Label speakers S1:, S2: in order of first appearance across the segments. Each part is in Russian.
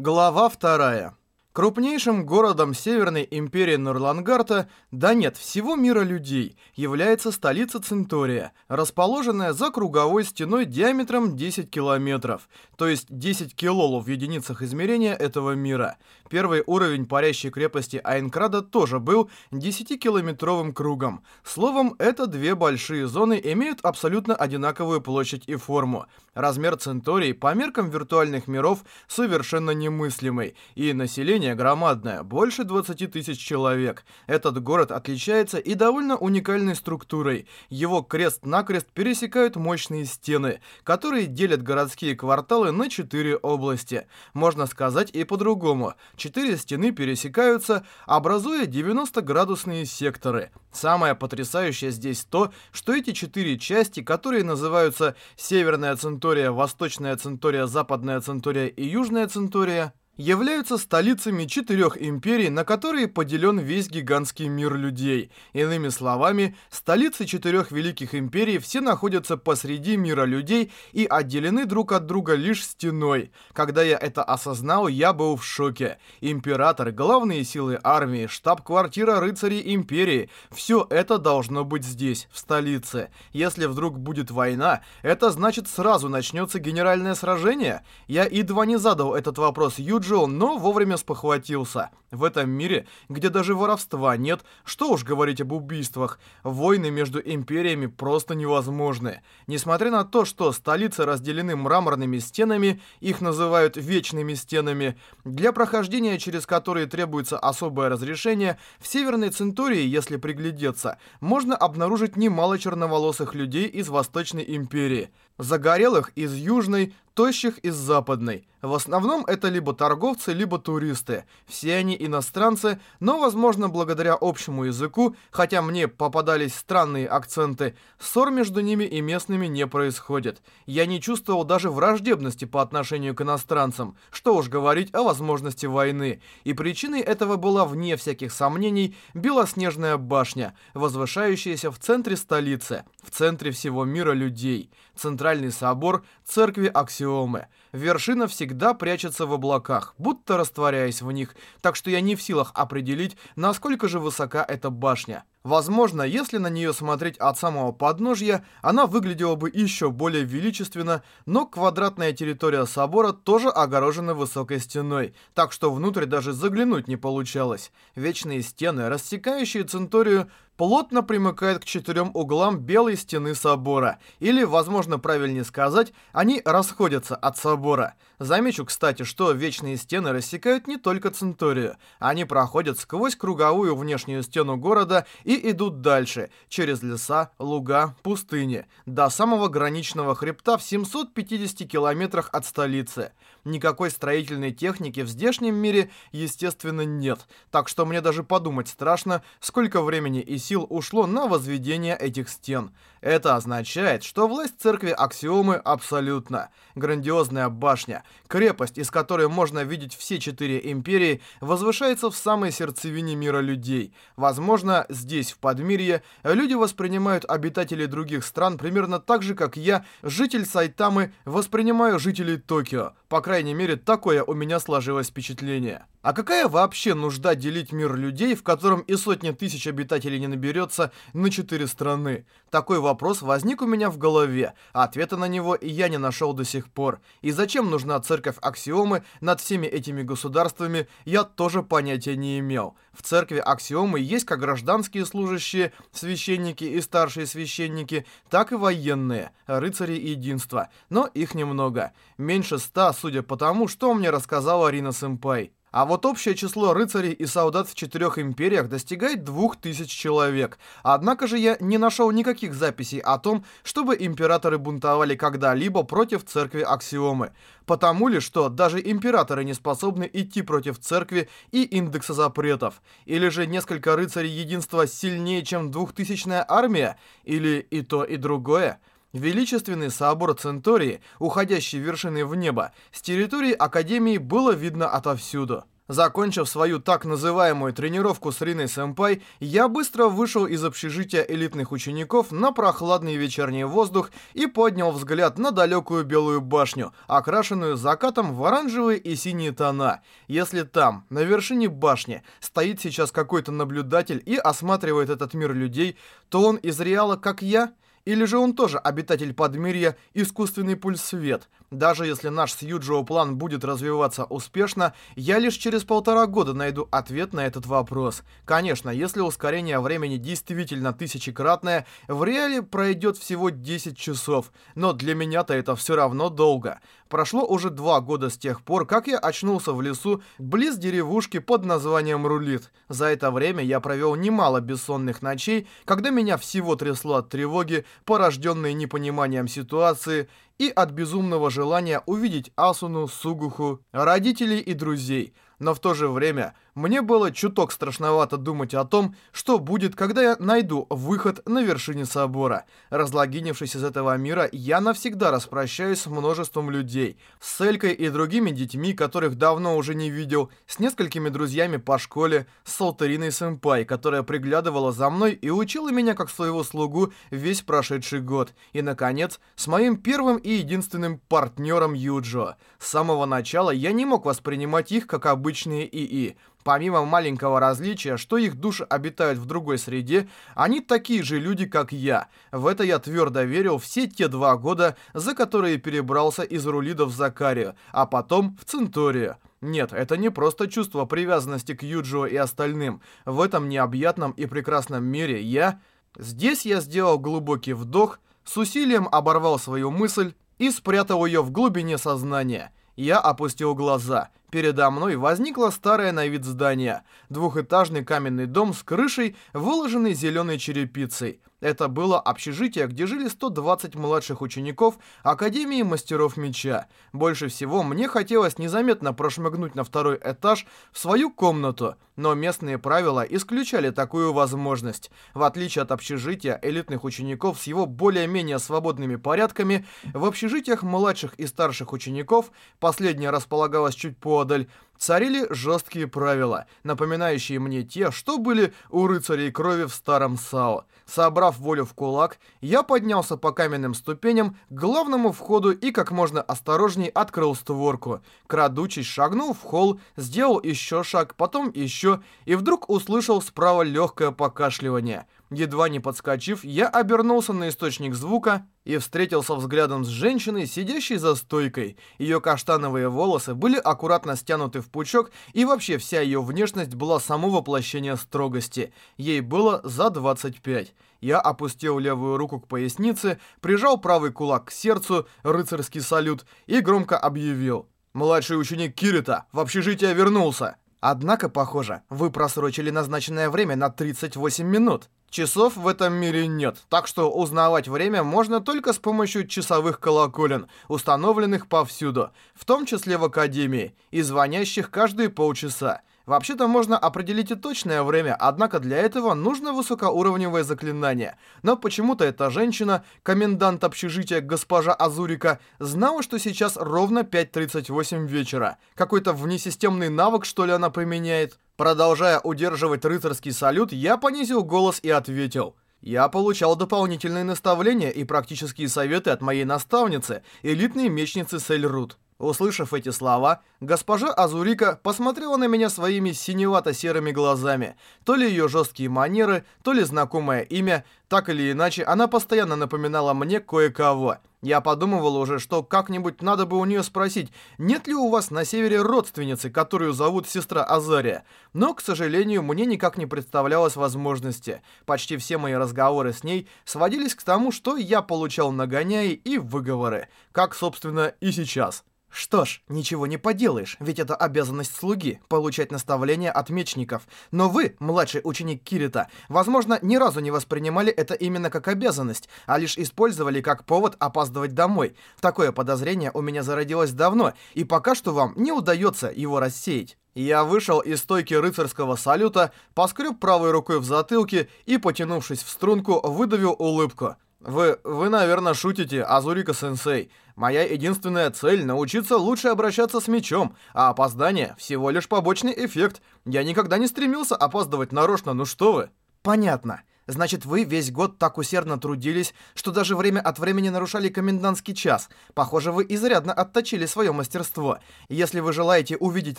S1: Глава вторая. Крупнейшим городом Северной империи Нурлангарта, да нет, всего мира людей, является столица Центория, расположенная за круговой стеной диаметром 10 километров, то есть 10 килолов в единицах измерения этого мира. Первый уровень парящей крепости Айнкрада тоже был 10-километровым кругом. Словом, это две большие зоны имеют абсолютно одинаковую площадь и форму. Размер Центории по меркам виртуальных миров совершенно немыслимый, и население население громадное, больше 20 тысяч человек. Этот город отличается и довольно уникальной структурой. Его крест-накрест пересекают мощные стены, которые делят городские кварталы на четыре области. Можно сказать и по-другому. Четыре стены пересекаются, образуя 90-градусные секторы. Самое потрясающее здесь то, что эти четыре части, которые называются Северная центурия, Восточная центурия, Западная центурия и Южная центурия являются столицами четырех империй, на которые поделен весь гигантский мир людей. Иными словами, столицы четырех великих империй все находятся посреди мира людей и отделены друг от друга лишь стеной. Когда я это осознал, я был в шоке. Император, главные силы армии, штаб-квартира рыцарей империи – все это должно быть здесь, в столице. Если вдруг будет война, это значит сразу начнется генеральное сражение? Я едва не задал этот вопрос Юджи, Джон, но вовремя спохватился. В этом мире, где даже воровства нет, что уж говорить об убийствах, войны между империями просто невозможны. Несмотря на то, что столицы разделены мраморными стенами, их называют «вечными стенами», для прохождения через которые требуется особое разрешение, в Северной Центурии, если приглядеться, можно обнаружить немало черноволосых людей из Восточной Империи – Загорелых из южной, тощих из западной. В основном это либо торговцы, либо туристы. Все они иностранцы, но, возможно, благодаря общему языку, хотя мне попадались странные акценты, ссор между ними и местными не происходит. Я не чувствовал даже враждебности по отношению к иностранцам, что уж говорить о возможности войны. И причиной этого была, вне всяких сомнений, Белоснежная башня, возвышающаяся в центре столицы, в центре всего мира людей. Центральный собор церкви Аксиомы – вершина всегда прячется в облаках, будто растворяясь в них, так что я не в силах определить, насколько же высока эта башня. Возможно, если на нее смотреть от самого подножья, она выглядела бы еще более величественно, но квадратная территория собора тоже огорожена высокой стеной, так что внутрь даже заглянуть не получалось. Вечные стены, рассекающие центорию, плотно примыкают к четырем углам белой стены собора, или, возможно, правильнее сказать, они расходятся от собора забора. Замечу, кстати, что вечные стены рассекают не только Центурию. Они проходят сквозь круговую внешнюю стену города и идут дальше, через леса, луга, пустыни, до самого граничного хребта в 750 километрах от столицы. Никакой строительной техники в здешнем мире, естественно, нет. Так что мне даже подумать страшно, сколько времени и сил ушло на возведение этих стен. Это означает, что власть церкви Аксиомы абсолютно. Грандиозная башня, крепость, из которой можно видеть все четыре империи, возвышается в самой сердцевине мира людей. Возможно, здесь, в Подмирье, люди воспринимают обитателей других стран примерно так же, как я, житель Сайтамы, воспринимаю жителей Токио. По крайней мере, такое у меня сложилось впечатление. А какая вообще нужда делить мир людей, в котором и сотни тысяч обитателей не наберется, на четыре страны? Такой вопрос возник у меня в голове, а ответа на него я не нашел до сих пор. И зачем нужна церковь аксиомы над всеми этими государствами, я тоже понятия не имел. В церкви аксиомы есть как гражданские служащие, священники и старшие священники, так и военные, рыцари единства, но их немного. Меньше ста, судя по тому, что мне рассказала Рина Сэмпай. А вот общее число рыцарей и солдат в четырех империях достигает 2000 человек. Однако же я не нашел никаких записей о том, чтобы императоры бунтовали когда-либо против церкви Аксиомы. Потому ли, что даже императоры не способны идти против церкви и индекса запретов? Или же несколько рыцарей единства сильнее, чем двухтысячная армия? Или и то, и другое? Величественный собор Центории, уходящий вершины в небо, с территории Академии было видно отовсюду. Закончив свою так называемую тренировку с Риной Сэмпай, я быстро вышел из общежития элитных учеников на прохладный вечерний воздух и поднял взгляд на далекую белую башню, окрашенную закатом в оранжевые и синие тона. Если там, на вершине башни, стоит сейчас какой-то наблюдатель и осматривает этот мир людей, то он из реала, как я – или же он тоже обитатель подмирья искусственный пульс свет даже если наш с Юджио план будет развиваться успешно, я лишь через полтора года найду ответ на этот вопрос. Конечно, если ускорение времени действительно тысячекратное, в реале пройдет всего 10 часов, но для меня-то это все равно долго. Прошло уже два года с тех пор, как я очнулся в лесу близ деревушки под названием Рулит. За это время я провел немало бессонных ночей, когда меня всего трясло от тревоги, порожденной непониманием ситуации, и от безумного желания увидеть Асуну, Сугуху, родителей и друзей, но в то же время – мне было чуток страшновато думать о том, что будет, когда я найду выход на вершине собора. Разлогинившись из этого мира, я навсегда распрощаюсь с множеством людей. С Элькой и другими детьми, которых давно уже не видел, с несколькими друзьями по школе, с Салтериной Сэмпай, которая приглядывала за мной и учила меня как своего слугу весь прошедший год. И, наконец, с моим первым и единственным партнером Юджо. С самого начала я не мог воспринимать их как обычные ИИ помимо маленького различия, что их души обитают в другой среде, они такие же люди, как я. В это я твердо верил все те два года, за которые перебрался из Рулида в Закарию, а потом в Центурию. Нет, это не просто чувство привязанности к Юджио и остальным. В этом необъятном и прекрасном мире я... Здесь я сделал глубокий вдох, с усилием оборвал свою мысль и спрятал ее в глубине сознания. Я опустил глаза. Передо мной возникло старое на вид здание. Двухэтажный каменный дом с крышей, выложенной зеленой черепицей. Это было общежитие, где жили 120 младших учеников Академии Мастеров Меча. Больше всего мне хотелось незаметно прошмыгнуть на второй этаж в свою комнату, но местные правила исключали такую возможность. В отличие от общежития элитных учеников с его более-менее свободными порядками, в общежитиях младших и старших учеников, последнее располагалось чуть подаль, царили жесткие правила, напоминающие мне те, что были у рыцарей крови в старом САО. Собрав волю в кулак, я поднялся по каменным ступеням к главному входу и как можно осторожней открыл створку. Крадучись, шагнул в холл, сделал еще шаг, потом еще, и вдруг услышал справа легкое покашливание – Едва не подскочив, я обернулся на источник звука и встретился взглядом с женщиной, сидящей за стойкой. Ее каштановые волосы были аккуратно стянуты в пучок, и вообще вся ее внешность была само воплощение строгости. Ей было за 25. Я опустил левую руку к пояснице, прижал правый кулак к сердцу, рыцарский салют, и громко объявил. «Младший ученик Кирита в общежитие вернулся!» Однако, похоже, вы просрочили назначенное время на 38 минут. Часов в этом мире нет, так что узнавать время можно только с помощью часовых колоколен, установленных повсюду, в том числе в Академии, и звонящих каждые полчаса. Вообще-то можно определить и точное время, однако для этого нужно высокоуровневое заклинание. Но почему-то эта женщина, комендант общежития госпожа Азурика, знала, что сейчас ровно 5.38 вечера. Какой-то внесистемный навык, что ли, она применяет? Продолжая удерживать рыцарский салют, я понизил голос и ответил. Я получал дополнительные наставления и практические советы от моей наставницы, элитной мечницы Сельрут. Услышав эти слова, госпожа Азурика посмотрела на меня своими синевато-серыми глазами. То ли ее жесткие манеры, то ли знакомое имя, так или иначе, она постоянно напоминала мне кое-кого. Я подумывал уже, что как-нибудь надо бы у нее спросить, нет ли у вас на севере родственницы, которую зовут сестра Азария. Но, к сожалению, мне никак не представлялось возможности. Почти все мои разговоры с ней сводились к тому, что я получал нагоняи и выговоры. Как, собственно, и сейчас. Что ж, ничего не поделаешь, ведь это обязанность слуги – получать наставления от мечников. Но вы, младший ученик Кирита, возможно, ни разу не воспринимали это именно как обязанность, а лишь использовали как повод опаздывать домой. Такое подозрение у меня зародилось давно, и пока что вам не удается его рассеять. Я вышел из стойки рыцарского салюта, поскреб правой рукой в затылке и, потянувшись в струнку, выдавил улыбку – вы, вы, наверное, шутите, Азурика-сенсей. Моя единственная цель — научиться лучше обращаться с мечом, а опоздание — всего лишь побочный эффект. Я никогда не стремился опаздывать нарочно, ну что вы.
S2: Понятно. Значит, вы весь год так усердно трудились, что даже время от времени нарушали комендантский час. Похоже, вы изрядно отточили свое мастерство. Если вы желаете увидеть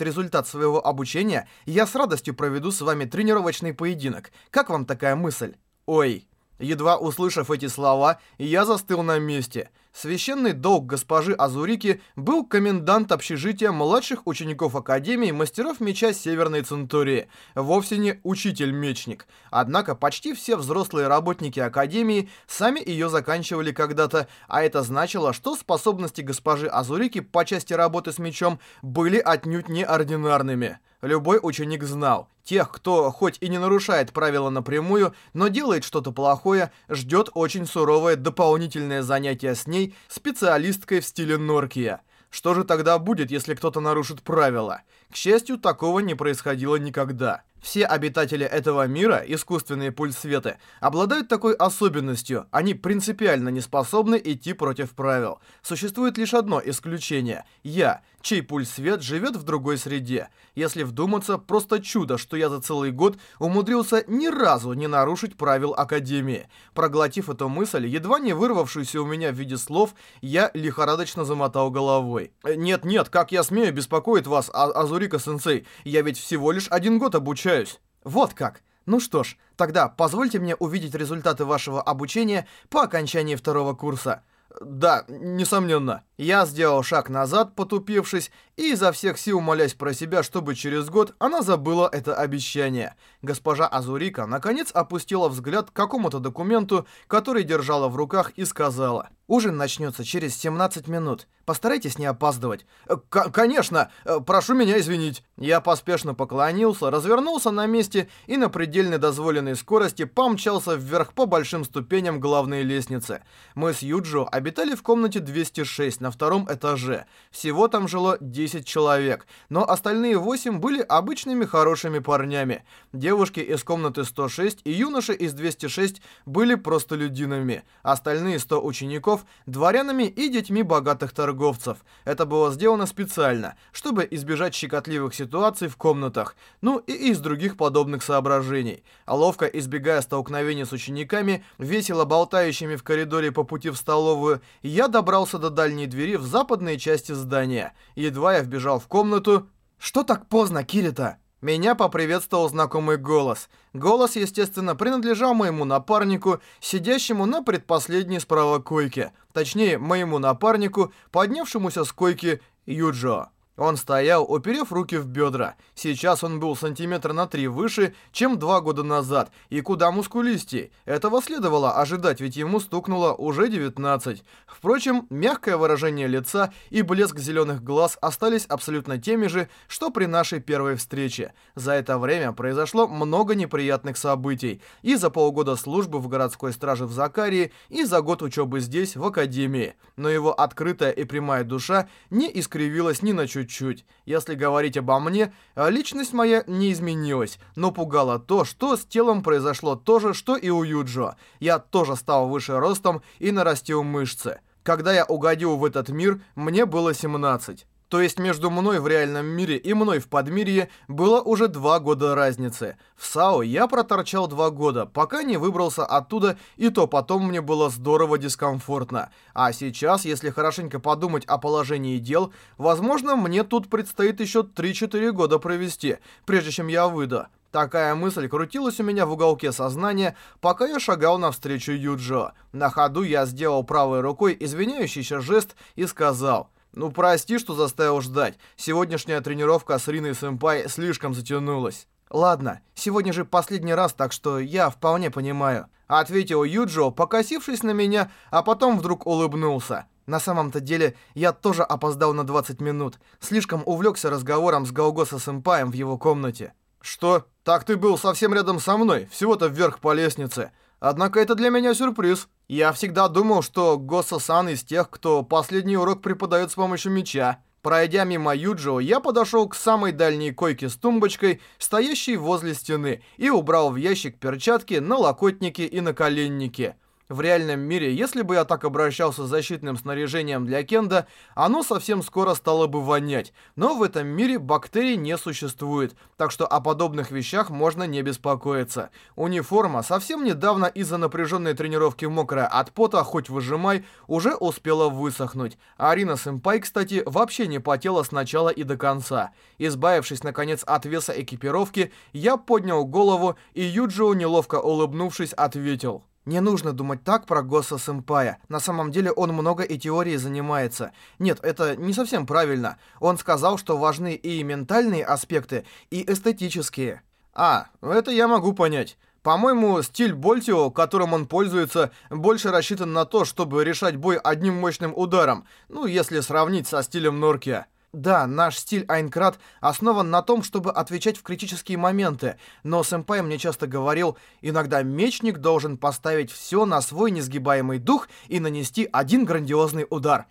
S2: результат своего обучения, я с радостью проведу с вами тренировочный поединок. Как вам такая мысль?
S1: Ой, Едва услышав эти слова, я застыл на месте. Священный долг госпожи Азурики был комендант общежития младших учеников Академии мастеров меча Северной Центурии, вовсе не учитель-мечник. Однако почти все взрослые работники Академии сами ее заканчивали когда-то, а это значило, что способности госпожи Азурики по части работы с мечом были отнюдь неординарными. Любой ученик знал, тех, кто хоть и не нарушает правила напрямую, но делает что-то плохое, ждет очень суровое дополнительное занятие с ней, знаний специалисткой в стиле Норкия. Что же тогда будет, если кто-то нарушит правила? К счастью, такого не происходило никогда. Все обитатели этого мира, искусственные пульсветы, обладают такой особенностью. Они принципиально не способны идти против правил. Существует лишь одно исключение. Я чей пульс свет живет в другой среде. Если вдуматься, просто чудо, что я за целый год умудрился ни разу не нарушить правил Академии. Проглотив эту мысль, едва не вырвавшуюся у меня в виде слов, я лихорадочно замотал головой. «Э, «Нет-нет, как я смею беспокоить вас, а Азурика-сенсей? Я ведь всего лишь один год обучаюсь».
S2: «Вот как». Ну что ж, тогда позвольте мне увидеть результаты вашего обучения по окончании второго курса.
S1: Да, несомненно. Я сделал шаг назад, потупившись, и изо всех сил молясь про себя, чтобы через год она забыла это обещание. Госпожа Азурика наконец опустила взгляд к какому-то документу, который держала в руках и сказала.
S2: «Ужин начнется через 17 минут. Постарайтесь не опаздывать».
S1: «Э, к «Конечно! Э, прошу меня извинить!» Я поспешно поклонился, развернулся на месте и на предельно дозволенной скорости помчался вверх по большим ступеням главной лестницы. Мы с Юджо обитали в комнате 206 на на втором этаже. Всего там жило 10 человек, но остальные 8 были обычными хорошими парнями. Девушки из комнаты 106 и юноши из 206 были просто людинами. Остальные 100 учеников – дворянами и детьми богатых торговцев. Это было сделано специально, чтобы избежать щекотливых ситуаций в комнатах, ну и из других подобных соображений. А ловко избегая столкновений с учениками, весело болтающими в коридоре по пути в столовую, я добрался до дальней двери двери в западной части здания. Едва я вбежал в комнату...
S2: «Что так поздно, Кирита?»
S1: Меня поприветствовал знакомый голос. Голос, естественно, принадлежал моему напарнику, сидящему на предпоследней справа койке. Точнее, моему напарнику, поднявшемуся с койки Юджо. Он стоял, уперев руки в бедра. Сейчас он был сантиметра на три выше, чем два года назад, и куда мускулистей. Этого следовало ожидать, ведь ему стукнуло уже 19. Впрочем, мягкое выражение лица и блеск зеленых глаз остались абсолютно теми же, что при нашей первой встрече. За это время произошло много неприятных событий. И за полгода службы в городской страже в Закарии, и за год учебы здесь, в академии. Но его открытая и прямая душа не искривилась ни на чуть чуть-чуть. Если говорить обо мне, а личность моя не изменилась, но пугало то, что с телом произошло то же, что и у Юджо. Я тоже стал выше ростом и нарастил мышцы. Когда я угодил в этот мир, мне было 17. То есть между мной в реальном мире и мной в подмирье было уже два года разницы. В САО я проторчал два года, пока не выбрался оттуда, и то потом мне было здорово дискомфортно. А сейчас, если хорошенько подумать о положении дел, возможно, мне тут предстоит еще 3-4 года провести, прежде чем я выйду. Такая мысль крутилась у меня в уголке сознания, пока я шагал навстречу Юджо. На ходу я сделал правой рукой извиняющийся жест и сказал... Ну прости, что заставил ждать. Сегодняшняя тренировка с Риной Сэмпай слишком затянулась.
S2: Ладно, сегодня же последний раз, так что я вполне понимаю.
S1: Ответил Юджо, покосившись на меня, а потом вдруг улыбнулся.
S2: На самом-то деле, я тоже опоздал на 20 минут. Слишком увлекся разговором с Голгоса-сэмпаем в его комнате.
S1: «Что? Так ты был совсем рядом со мной, всего-то вверх по лестнице. Однако это для меня сюрприз. Я всегда думал, что Госо-сан из тех, кто последний урок преподает с помощью меча. Пройдя мимо Юджио, я подошел к самой дальней койке с тумбочкой, стоящей возле стены, и убрал в ящик перчатки, на локотнике и на коленнике. В реальном мире, если бы я так обращался с защитным снаряжением для Кенда, оно совсем скоро стало бы вонять. Но в этом мире бактерий не существует, так что о подобных вещах можно не беспокоиться. Униформа совсем недавно из-за напряженной тренировки мокрая от пота, хоть выжимай, уже успела высохнуть. Арина Сэмпай, кстати, вообще не потела с начала и до конца. Избавившись, наконец, от веса экипировки, я поднял голову, и Юджио, неловко улыбнувшись, ответил.
S2: Не нужно думать так про Госа Сэмпая. На самом деле он много и теорией занимается. Нет, это не совсем правильно. Он сказал, что важны и ментальные аспекты, и эстетические.
S1: А, это я могу понять. По-моему, стиль Больтио, которым он пользуется, больше рассчитан на то, чтобы решать бой одним мощным ударом. Ну, если сравнить со стилем Норкия.
S2: Да, наш стиль Айнкрат основан на том, чтобы отвечать в критические моменты, но сэмпай мне часто говорил, иногда мечник должен поставить все на свой несгибаемый дух и нанести один грандиозный удар.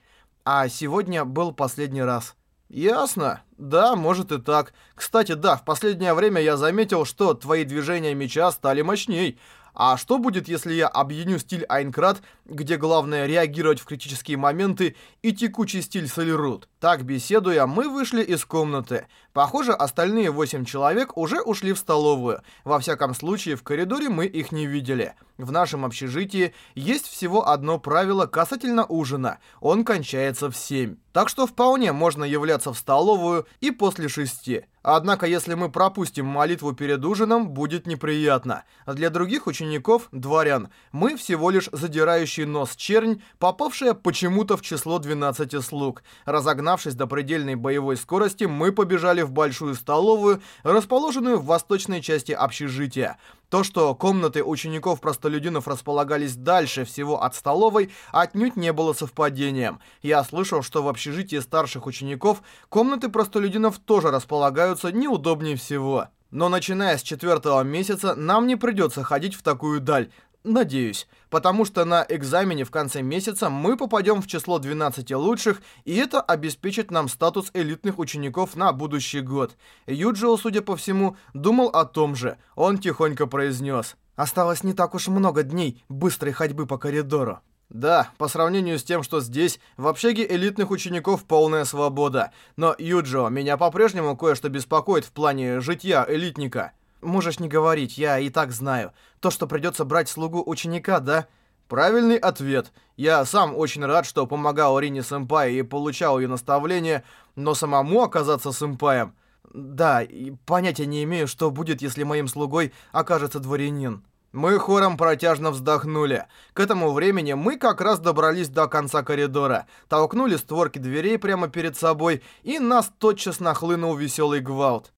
S2: А сегодня был последний раз.
S1: Ясно. Да, может и так. Кстати, да, в последнее время я заметил, что твои движения меча стали мощней. А что будет, если я объединю стиль Айнкрат, где главное реагировать в критические моменты, и текучий стиль Солерут? Так, беседуя, мы вышли из комнаты. Похоже, остальные восемь человек уже ушли в столовую. Во всяком случае, в коридоре мы их не видели. В нашем общежитии есть всего одно правило касательно ужина. Он кончается в семь. Так что вполне можно являться в столовую и после шести. Однако, если мы пропустим молитву перед ужином, будет неприятно. Для других учеников, дворян, мы всего лишь задирающий нос чернь, попавшая почему-то в число 12 слуг. Разогнав Догнавшись до предельной боевой скорости, мы побежали в большую столовую, расположенную в восточной части общежития. То, что комнаты учеников-простолюдинов располагались дальше всего от столовой, отнюдь не было совпадением. Я слышал, что в общежитии старших учеников комнаты простолюдинов тоже располагаются неудобнее всего. Но начиная с четвертого месяца нам не придется ходить в такую даль надеюсь, потому что на экзамене в конце месяца мы попадем в число 12 лучших, и это обеспечит нам статус элитных учеников на будущий год. Юджио, судя по всему, думал о том же. Он тихонько произнес.
S2: Осталось не так уж много дней быстрой ходьбы по коридору.
S1: Да, по сравнению с тем, что здесь, в общаге элитных учеников полная свобода. Но, Юджио, меня по-прежнему кое-что беспокоит в плане житья элитника.
S2: Можешь не говорить, я и так знаю. То, что придется брать слугу ученика, да?
S1: Правильный ответ. Я сам очень рад, что помогал Рине сэмпай и получал ее наставления, но самому оказаться сэмпаем...
S2: Да, и понятия не имею, что будет, если моим слугой окажется дворянин.
S1: Мы хором протяжно вздохнули. К этому времени мы как раз добрались до конца коридора, толкнули створки дверей прямо перед собой, и нас тотчас нахлынул веселый гвалт.